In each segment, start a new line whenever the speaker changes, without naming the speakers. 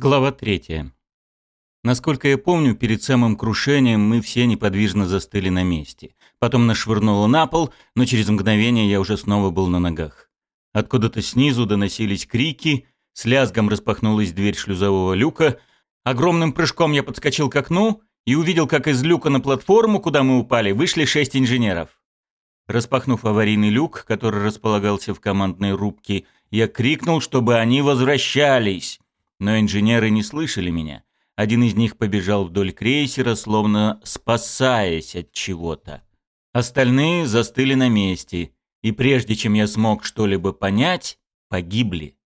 Глава третья. Насколько я помню, перед самым крушением мы все неподвижно застыли на месте. Потом нашвырнуло на пол, но через мгновение я уже снова был на ногах. Откуда-то снизу доносились крики, с лязгом распахнулась дверь шлюзового люка. Огромным прыжком я подскочил к окну и увидел, как из люка на платформу, куда мы упали, вышли шесть инженеров. Распахнув аварийный люк, который располагался в командной рубке, я крикнул, чтобы они возвращались. Но инженеры не слышали меня. Один из них побежал вдоль крейсера, словно спасаясь от чего-то. Остальные застыли на месте, и прежде чем я смог что-либо понять, погибли.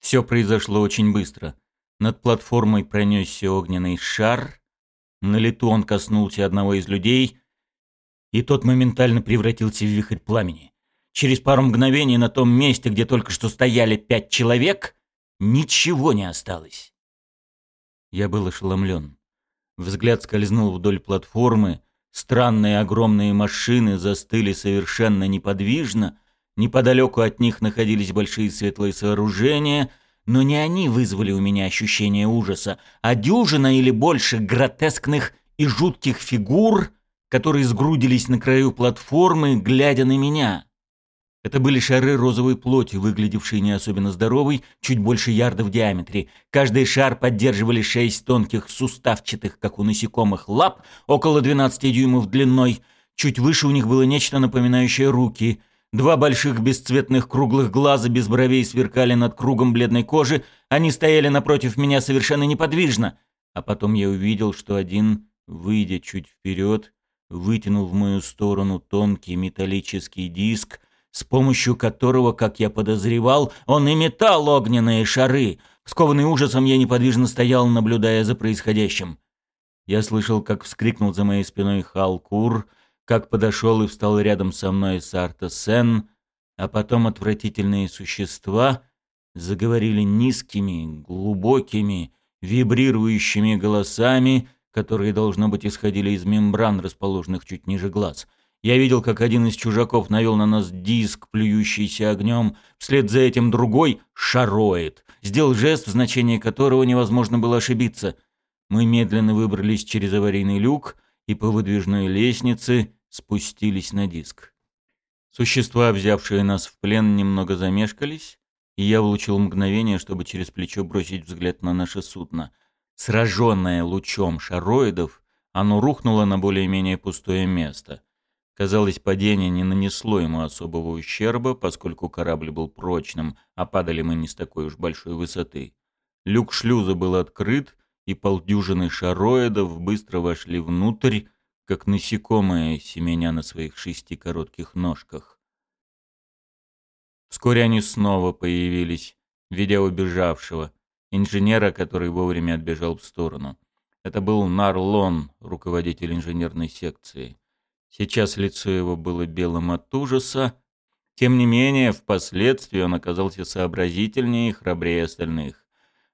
Все произошло очень быстро. Над платформой пронесся огненный шар. На лету он коснулся одного из людей, и тот моментально превратился в вихрь пламени. Через пару мгновений на том месте, где только что стояли пять человек, Ничего не осталось. Я был ошеломлен. Взгляд скользнул вдоль платформы. Странные огромные машины застыли совершенно неподвижно. Неподалеку от них находились большие светлые сооружения, но не они вызвали у меня ощущение ужаса, а дюжина или больше гротескных и жутких фигур, которые сгрудились на краю платформы, глядя на меня. Это были шары розовой плоти, выглядевшие не особенно здоровой, чуть больше ярда в диаметре. Каждый шар поддерживали шесть тонких суставчатых, как у насекомых, лап, около 12 дюймов длиной. Чуть выше у них было нечто напоминающее руки. Два больших бесцветных круглых глаза без бровей сверкали над кругом бледной кожи. Они стояли напротив меня совершенно неподвижно. А потом я увидел, что один, выйдя чуть вперед, вытянул в мою сторону тонкий металлический диск, с помощью которого, как я подозревал, он и метал огненные шары. Скованный ужасом, я неподвижно стоял, наблюдая за происходящим. Я слышал, как вскрикнул за моей спиной Халкур, как подошел и встал рядом со мной Сарта Сен, а потом отвратительные существа заговорили низкими, глубокими, вибрирующими голосами, которые, должно быть, исходили из мембран, расположенных чуть ниже глаз — я видел, как один из чужаков навел на нас диск, плюющийся огнем. Вслед за этим другой — шароид. Сделал жест, в значении которого невозможно было ошибиться. Мы медленно выбрались через аварийный люк и по выдвижной лестнице спустились на диск. Существа, взявшие нас в плен, немного замешкались, и я улучил мгновение, чтобы через плечо бросить взгляд на наше судно. Сраженное лучом шароидов, оно рухнуло на более-менее пустое место — Казалось, падение не нанесло ему особого ущерба, поскольку корабль был прочным, а падали мы не с такой уж большой высоты. Люк шлюза был открыт, и полдюжины шароидов быстро вошли внутрь, как насекомые, семеня на своих шести коротких ножках. Вскоре они снова появились, ведя убежавшего, инженера, который вовремя отбежал в сторону. Это был Нарлон, руководитель инженерной секции. Сейчас лицо его было белым от ужаса. Тем не менее, впоследствии он оказался сообразительнее и храбрее остальных.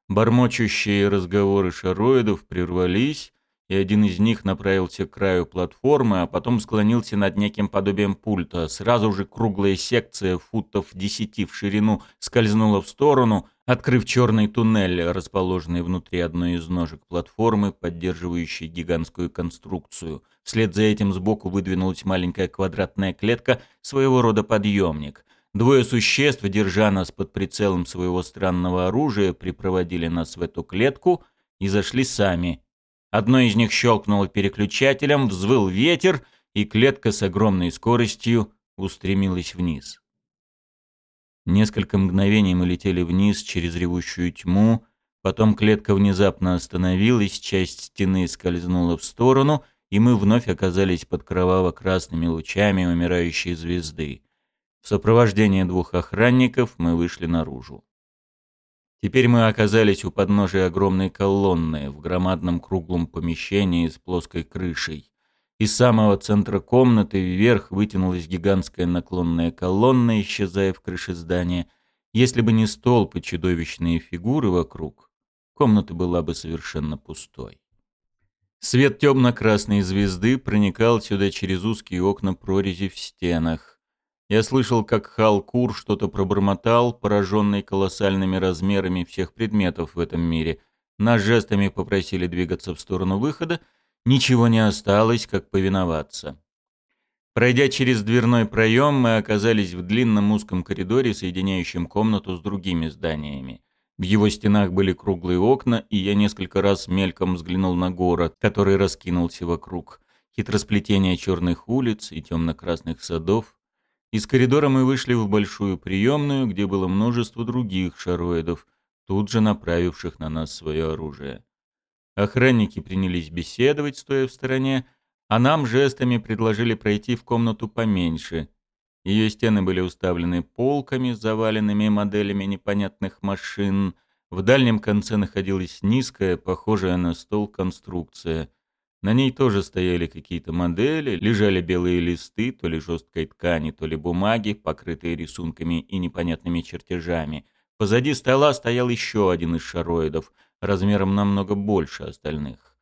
Бормочущие разговоры шароидов прервались, и один из них направился к краю платформы, а потом склонился над неким подобием пульта. Сразу же круглая секция футов десяти в ширину скользнула в сторону, открыв черный туннель, расположенный внутри одной из ножек платформы, поддерживающей гигантскую конструкцию. Вслед за этим сбоку выдвинулась маленькая квадратная клетка, своего рода подъемник. Двое существ, держа нас под прицелом своего странного оружия, припроводили нас в эту клетку и зашли сами. Одно из них щелкнуло переключателем, взвыл ветер, и клетка с огромной скоростью устремилась вниз. Несколько мгновений мы летели вниз через ревущую тьму, потом клетка внезапно остановилась, часть стены скользнула в сторону, и мы вновь оказались под кроваво-красными лучами умирающей звезды. В сопровождении двух охранников мы вышли наружу. Теперь мы оказались у подножия огромной колонны в громадном круглом помещении с плоской крышей. Из самого центра комнаты вверх вытянулась гигантская наклонная колонна, исчезая в крыше здания. Если бы не столб и чудовищные фигуры вокруг, комната была бы совершенно пустой. Свет темно-красной звезды проникал сюда через узкие окна прорези в стенах. Я слышал, как Халкур что-то пробормотал, пораженный колоссальными размерами всех предметов в этом мире. Нас жестами попросили двигаться в сторону выхода. Ничего не осталось, как повиноваться. Пройдя через дверной проем, мы оказались в длинном узком коридоре, соединяющем комнату с другими зданиями. В его стенах были круглые окна, и я несколько раз мельком взглянул на город, который раскинулся вокруг. Хитросплетение черных улиц и темно-красных садов. Из коридора мы вышли в большую приемную, где было множество других шароидов, тут же направивших на нас свое оружие. Охранники принялись беседовать, стоя в стороне, а нам жестами предложили пройти в комнату поменьше. Ее стены были уставлены полками, заваленными моделями непонятных машин. В дальнем конце находилась низкая, похожая на стол конструкция. На ней тоже стояли какие-то модели, лежали белые листы, то ли жесткой ткани, то ли бумаги, покрытые рисунками и непонятными чертежами. Позади стола стоял еще один из шароидов, размером намного больше остальных.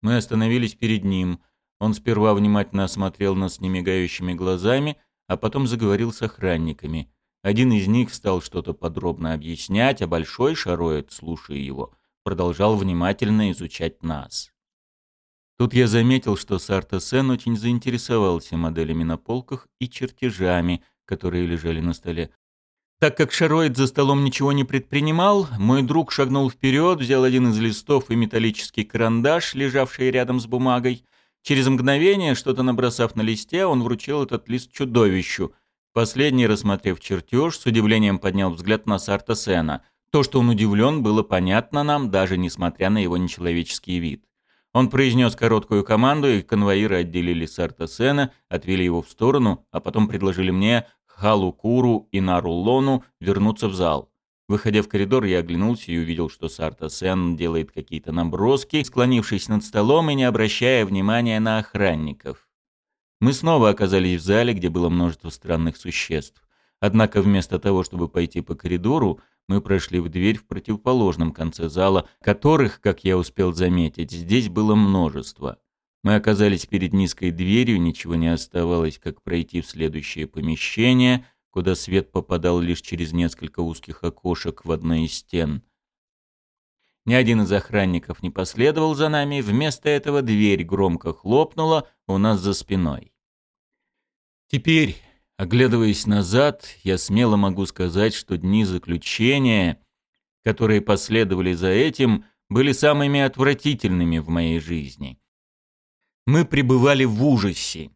Мы остановились перед ним — он сперва внимательно осмотрел нас немигающими глазами, а потом заговорил с охранниками. Один из них стал что-то подробно объяснять, а большой шароид, слушая его, продолжал внимательно изучать нас. Тут я заметил, что Сарта Сен очень заинтересовался моделями на полках и чертежами, которые лежали на столе. Так как шароид за столом ничего не предпринимал, мой друг шагнул вперед, взял один из листов и металлический карандаш, лежавший рядом с бумагой, Через мгновение, что-то набросав на листе, он вручил этот лист чудовищу. Последний, рассмотрев чертеж, с удивлением поднял взгляд на Сарта Сена. То, что он удивлен, было понятно нам, даже несмотря на его нечеловеческий вид. Он произнес короткую команду, и конвоиры отделили Сарта Сена, отвели его в сторону, а потом предложили мне, Халу Куру и Нару Лону вернуться в зал. Выходя в коридор, я оглянулся и увидел, что Сарта Сен делает какие-то наброски, склонившись над столом и не обращая внимания на охранников. Мы снова оказались в зале, где было множество странных существ. Однако вместо того, чтобы пойти по коридору, мы прошли в дверь в противоположном конце зала, которых, как я успел заметить, здесь было множество. Мы оказались перед низкой дверью, ничего не оставалось, как пройти в следующее помещение — куда свет попадал лишь через несколько узких окошек в одной из стен. Ни один из охранников не последовал за нами, вместо этого дверь громко хлопнула у нас за спиной. Теперь, оглядываясь назад, я смело могу сказать, что дни заключения, которые последовали за этим, были самыми отвратительными в моей жизни. Мы пребывали в ужасе.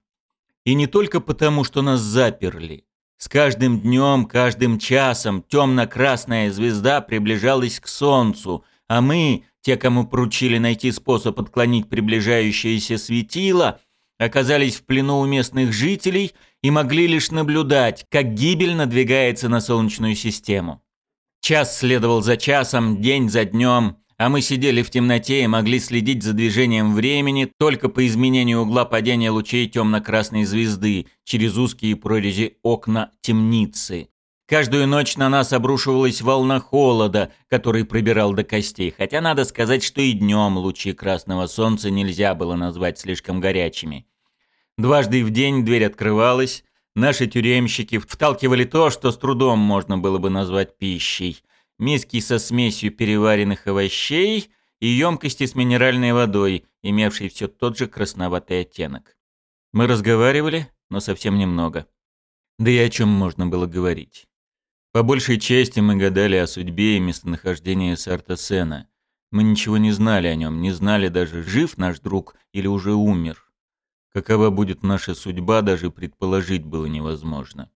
И не только потому, что нас заперли, с каждым днем, каждым часом темно-красная звезда приближалась к Солнцу, а мы, те, кому поручили найти способ отклонить приближающееся светило, оказались в плену у местных жителей и могли лишь наблюдать, как гибель надвигается на Солнечную систему. Час следовал за часом, день за днем, а мы сидели в темноте и могли следить за движением времени только по изменению угла падения лучей темно-красной звезды через узкие прорези окна темницы. Каждую ночь на нас обрушивалась волна холода, который пробирал до костей, хотя надо сказать, что и днем лучи красного солнца нельзя было назвать слишком горячими. Дважды в день дверь открывалась, наши тюремщики вталкивали то, что с трудом можно было бы назвать пищей – миски со смесью переваренных овощей и емкости с минеральной водой, имевшей все тот же красноватый оттенок. Мы разговаривали, но совсем немного. Да и о чем можно было говорить. По большей части мы гадали о судьбе и местонахождении Сарта Сена. Мы ничего не знали о нем, не знали даже, жив наш друг или уже умер. Какова будет наша судьба, даже предположить было невозможно.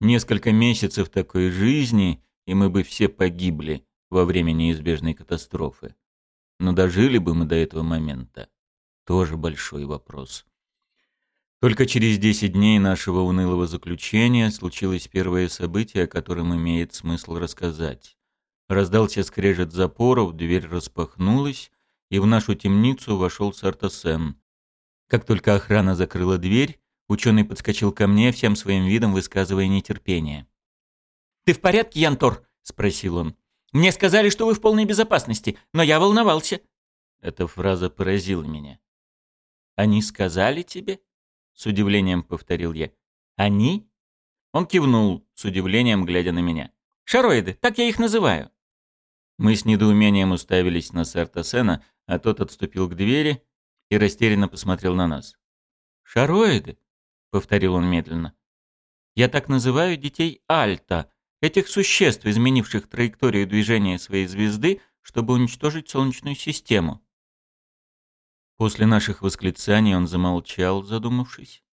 Несколько месяцев такой жизни, и мы бы все погибли во время неизбежной катастрофы. Но дожили бы мы до этого момента? Тоже большой вопрос. Только через 10 дней нашего унылого заключения случилось первое событие, о котором имеет смысл рассказать. Раздался скрежет запоров, дверь распахнулась, и в нашу темницу вошел Сартасен. Как только охрана закрыла дверь, ученый подскочил ко мне, всем своим видом высказывая нетерпение. «Ты в порядке, Янтор?» — спросил он. «Мне сказали, что вы в полной безопасности, но я волновался». Эта фраза поразила меня. «Они сказали тебе?» — с удивлением повторил я. «Они?» Он кивнул, с удивлением глядя на меня. «Шароиды, так я их называю». Мы с недоумением уставились на Сартасена, а тот отступил к двери и растерянно посмотрел на нас. «Шароиды?» — повторил он медленно. «Я так называю детей Альта, этих существ, изменивших траекторию движения своей звезды, чтобы уничтожить Солнечную систему». После наших восклицаний он замолчал, задумавшись.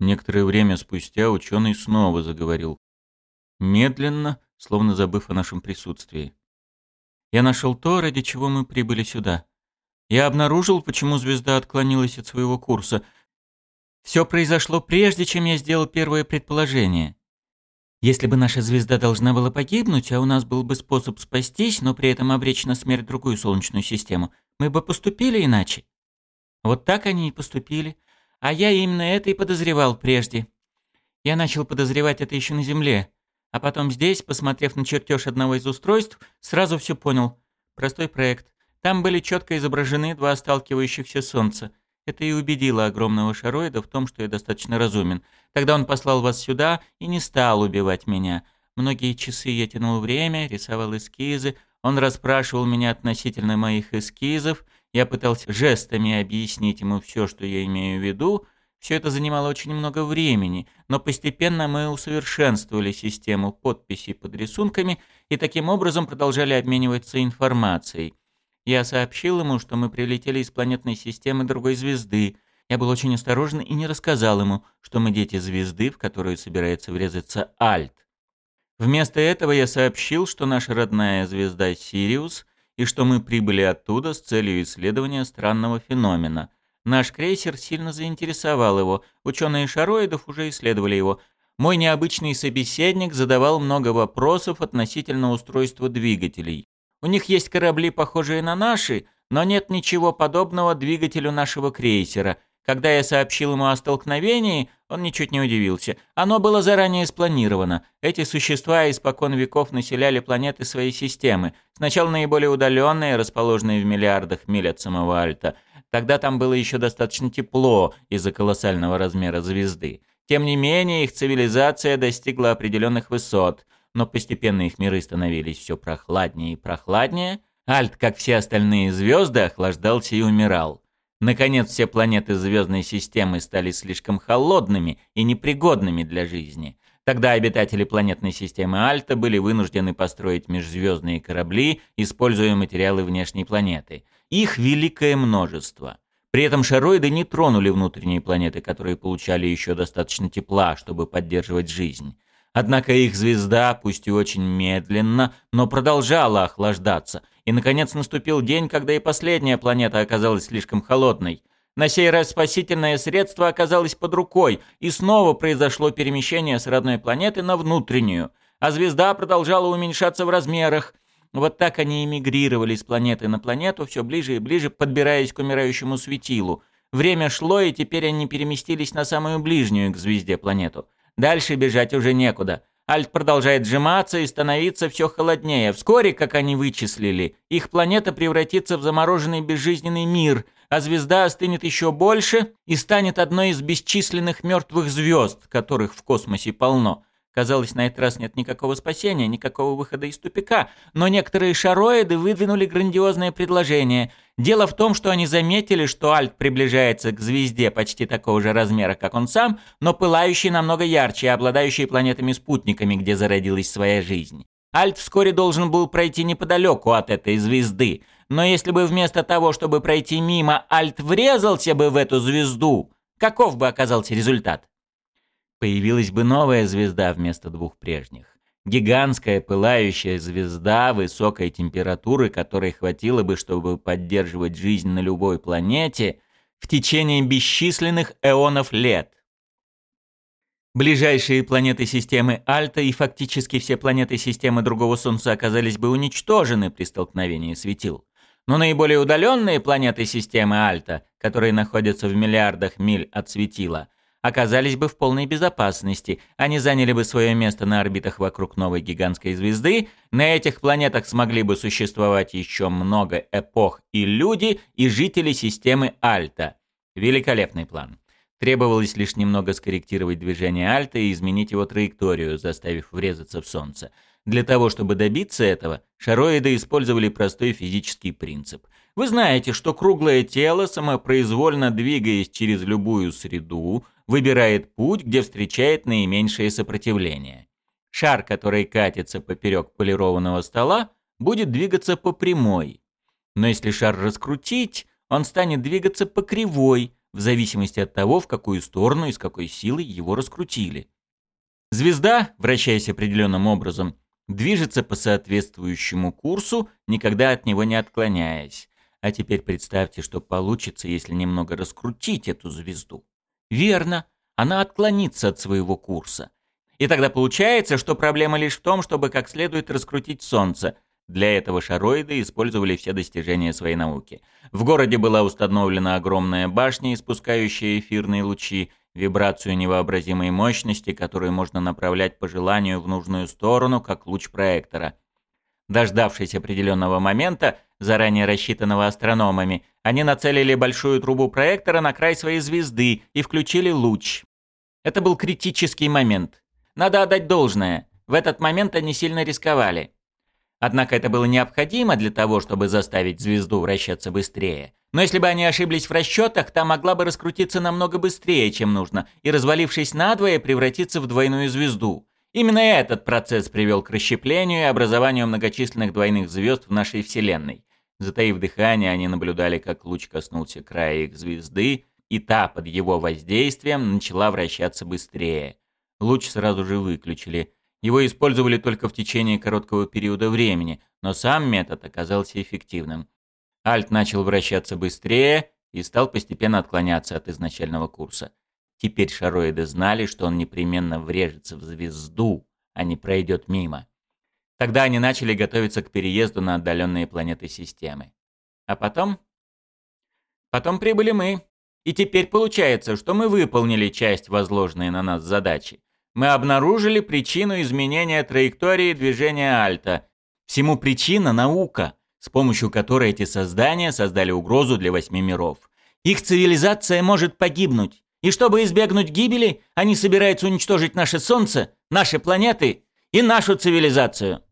Некоторое время спустя ученый снова заговорил. Медленно, словно забыв о нашем присутствии. «Я нашел то, ради чего мы прибыли сюда. Я обнаружил, почему звезда отклонилась от своего курса. Все произошло прежде, чем я сделал первое предположение. Если бы наша звезда должна была погибнуть, а у нас был бы способ спастись, но при этом обречь на смерть другую Солнечную систему, мы бы поступили иначе. Вот так они и поступили. А я именно это и подозревал прежде. Я начал подозревать это еще на Земле. А потом здесь, посмотрев на чертеж одного из устройств, сразу все понял. Простой проект. Там были четко изображены два сталкивающихся Солнца. Это и убедило огромного шароида в том, что я достаточно разумен. Тогда он послал вас сюда и не стал убивать меня. Многие часы я тянул время, рисовал эскизы. Он расспрашивал меня относительно моих эскизов — я пытался жестами объяснить ему все, что я имею в виду. Все это занимало очень много времени, но постепенно мы усовершенствовали систему подписей под рисунками и таким образом продолжали обмениваться информацией. Я сообщил ему, что мы прилетели из планетной системы другой звезды. Я был очень осторожен и не рассказал ему, что мы дети звезды, в которую собирается врезаться Альт. Вместо этого я сообщил, что наша родная звезда Сириус и что мы прибыли оттуда с целью исследования странного феномена. Наш крейсер сильно заинтересовал его, ученые шароидов уже исследовали его. Мой необычный собеседник задавал много вопросов относительно устройства двигателей. У них есть корабли, похожие на наши, но нет ничего подобного двигателю нашего крейсера – когда я сообщил ему о столкновении, он ничуть не удивился. Оно было заранее спланировано. Эти существа испокон веков населяли планеты своей системы. Сначала наиболее удаленные, расположенные в миллиардах миль от самого Альта. Тогда там было еще достаточно тепло из-за колоссального размера звезды. Тем не менее, их цивилизация достигла определенных высот, но постепенно их миры становились все прохладнее и прохладнее. Альт, как все остальные звезды, охлаждался и умирал. Наконец, все планеты звездной системы стали слишком холодными и непригодными для жизни. Тогда обитатели планетной системы Альта были вынуждены построить межзвездные корабли, используя материалы внешней планеты. Их великое множество. При этом шароиды не тронули внутренние планеты, которые получали еще достаточно тепла, чтобы поддерживать жизнь. Однако их звезда, пусть и очень медленно, но продолжала охлаждаться, и, наконец, наступил день, когда и последняя планета оказалась слишком холодной. На сей раз спасительное средство оказалось под рукой, и снова произошло перемещение с родной планеты на внутреннюю, а звезда продолжала уменьшаться в размерах. Вот так они эмигрировали с планеты на планету, все ближе и ближе, подбираясь к умирающему светилу. Время шло, и теперь они переместились на самую ближнюю к звезде планету. Дальше бежать уже некуда. Альт продолжает сжиматься и становиться все холоднее. Вскоре, как они вычислили, их планета превратится в замороженный безжизненный мир, а звезда остынет еще больше и станет одной из бесчисленных мертвых звезд, которых в космосе полно. Казалось, на этот раз нет никакого спасения, никакого выхода из тупика, но некоторые шароиды выдвинули грандиозное предложение. Дело в том, что они заметили, что Альт приближается к звезде почти такого же размера, как он сам, но пылающей намного ярче и обладающей планетами-спутниками, где зародилась своя жизнь. Альт вскоре должен был пройти неподалеку от этой звезды, но если бы вместо того, чтобы пройти мимо, Альт врезался бы в эту звезду, каков бы оказался результат? Появилась бы новая звезда вместо двух прежних. Гигантская пылающая звезда высокой температуры, которой хватило бы, чтобы поддерживать жизнь на любой планете в течение бесчисленных эонов лет. Ближайшие планеты системы Альта и фактически все планеты системы другого Солнца оказались бы уничтожены при столкновении светил. Но наиболее удаленные планеты системы Альта, которые находятся в миллиардах миль от светила – оказались бы в полной безопасности. Они заняли бы свое место на орбитах вокруг новой гигантской звезды. На этих планетах смогли бы существовать еще много эпох и люди, и жители системы Альта. Великолепный план. Требовалось лишь немного скорректировать движение Альта и изменить его траекторию, заставив врезаться в Солнце. Для того, чтобы добиться этого, шароиды использовали простой физический принцип. Вы знаете, что круглое тело, самопроизвольно двигаясь через любую среду, выбирает путь, где встречает наименьшее сопротивление. Шар, который катится поперек полированного стола, будет двигаться по прямой. Но если шар раскрутить, он станет двигаться по кривой, в зависимости от того, в какую сторону и с какой силой его раскрутили. Звезда, вращаясь определенным образом, движется по соответствующему курсу, никогда от него не отклоняясь. А теперь представьте, что получится, если немного раскрутить эту звезду. Верно, она отклонится от своего курса. И тогда получается, что проблема лишь в том, чтобы как следует раскрутить Солнце – для этого шароиды использовали все достижения своей науки. В городе была установлена огромная башня, испускающая эфирные лучи, вибрацию невообразимой мощности, которую можно направлять по желанию в нужную сторону, как луч проектора. Дождавшись определенного момента, заранее рассчитанного астрономами, они нацелили большую трубу проектора на край своей звезды и включили луч. Это был критический момент. Надо отдать должное. В этот момент они сильно рисковали. Однако это было необходимо для того, чтобы заставить звезду вращаться быстрее. Но если бы они ошиблись в расчетах, та могла бы раскрутиться намного быстрее, чем нужно, и, развалившись надвое, превратиться в двойную звезду. Именно этот процесс привел к расщеплению и образованию многочисленных двойных звезд в нашей Вселенной. Затаив дыхание, они наблюдали, как луч коснулся края их звезды, и та под его воздействием начала вращаться быстрее. Луч сразу же выключили – его использовали только в течение короткого периода времени, но сам метод оказался эффективным. Альт начал вращаться быстрее и стал постепенно отклоняться от изначального курса. Теперь шароиды знали, что он непременно врежется в звезду, а не пройдет мимо. Тогда они начали готовиться к переезду на отдаленные планеты системы. А потом? Потом прибыли мы. И теперь получается, что мы выполнили часть возложенной на нас задачи мы обнаружили причину изменения траектории движения Альта. Всему причина – наука, с помощью которой эти создания создали угрозу для восьми миров. Их цивилизация может погибнуть. И чтобы избегнуть гибели, они собираются уничтожить наше Солнце, наши планеты и нашу цивилизацию.